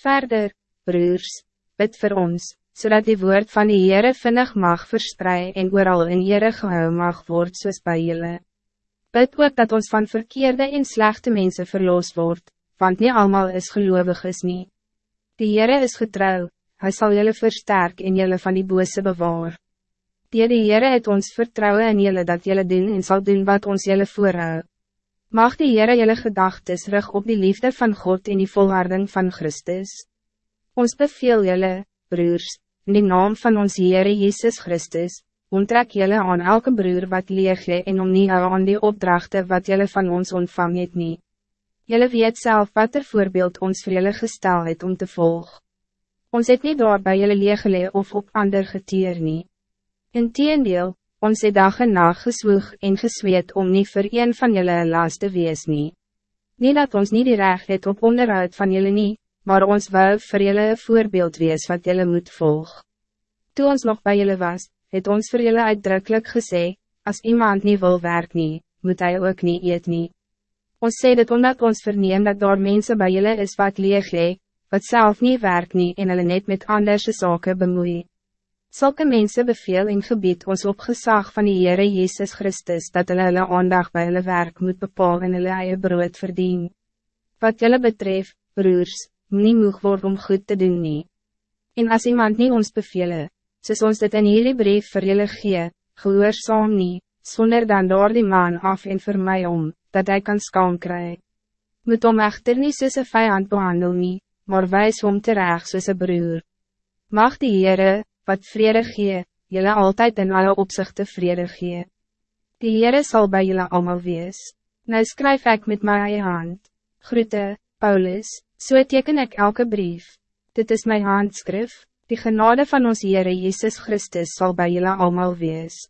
Verder, broers, bid voor ons, zodat die woord van die Heere vinnig mag verspreiden en ooral in Heere gehou mag word soos by julle. Bid ook dat ons van verkeerde en slechte mensen verloos wordt, want niet allemaal is gelovig is nie. Die Heere is getrouw, hij zal jullie versterk en jullie van die bose bewaar. Die die Heere het ons vertrouwen in jullie dat jullie doen en zal doen wat ons jullie voorhou. Mag die Heere jullie gedagtes rug op die liefde van God en die volharding van Christus. Ons beveel jullie, broers, in die naam van ons Heere Jezus Christus, onttrek jullie aan elke broer wat leeg je en om nie aan die opdrachten wat jullie van ons ontvang het nie. Jylle weet zelf wat er voorbeeld ons vir jylle gestel het om te volg. Ons het nie daar by jylle leeggelee of op ander geteer nie. Inteendeel, ons het dag en nacht geswoeg en gesweet om niet voor een van jullie laas te wees nie. Nie dat ons niet die recht het op onderhoud van jullie nie, maar ons wou vir julle een voorbeeld wees wat julle moet volg. Toe ons nog bij julle was, het ons vir julle uitdrukkelijk gesê, als iemand niet wil werk nie, moet hij ook niet eet nie. Ons sê dit omdat ons verneem dat daar mensen bij julle is wat leeg lee, wat zelf niet werk nie en hulle net met anderse zaken bemoei. Zulke mensen beveel en gebied ons op gezag van die Heere Jezus Christus dat hulle hulle aandag bij hulle werk moet bepaal en hulle eie brood verdien. Wat julle betreft, broers, nie moeg word om goed te doen nie. En as iemand nie ons bevele, soos ons dit in hierdie brief vir julle gee, gehoorzaam nie, sonder dan door die man af en vir my om, dat hij kan skaam kry. Moet om echter nie soos een vijand behandel nie, maar wijs om terecht soos een broer. Mag die Heere, wat vrede gee, jullie altijd in alle opzichten vrede gee. Die Heere zal bij jullie allemaal wees. Nou skryf ik met mijn hand. Groete, Paulus, So teken ik elke brief. Dit is mijn handskrif, die genade van ons Heere Jezus Christus zal bij jullie allemaal wees.